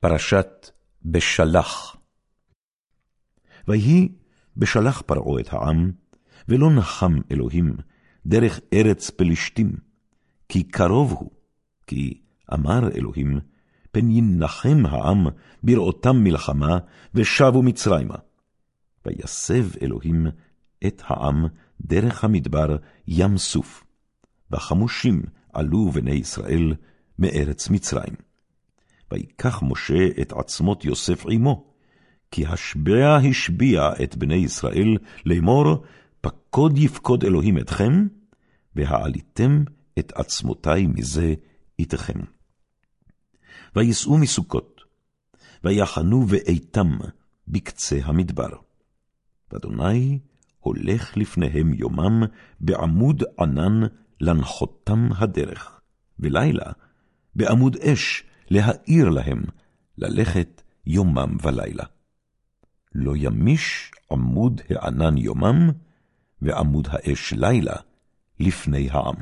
פרשת בשלח. ויהי בשלח פרעה את העם, ולא נחם אלוהים דרך ארץ פלשתים, כי קרוב הוא, כי אמר אלוהים, פן ינחם העם בראותם מלחמה, ושבו מצרימה. ויסב אלוהים את העם דרך המדבר ים סוף, וחמושים עלו בני לארץ מארץ מצרים. ויקח משה את עצמות יוסף עמו, כי השבע השביע את בני ישראל לאמור, פקוד יפקוד אלוהים אתכם, והעליתם את עצמותי מזה איתכם. ויסעו מסוכות, ויחנו ואיתם בקצה המדבר. ואדוני הולך לפניהם יומם בעמוד ענן לנחותם הדרך, ולילה בעמוד אש להאיר להם, ללכת יומם ולילה. לא ימיש עמוד הענן יומם, ועמוד האש לילה לפני העם.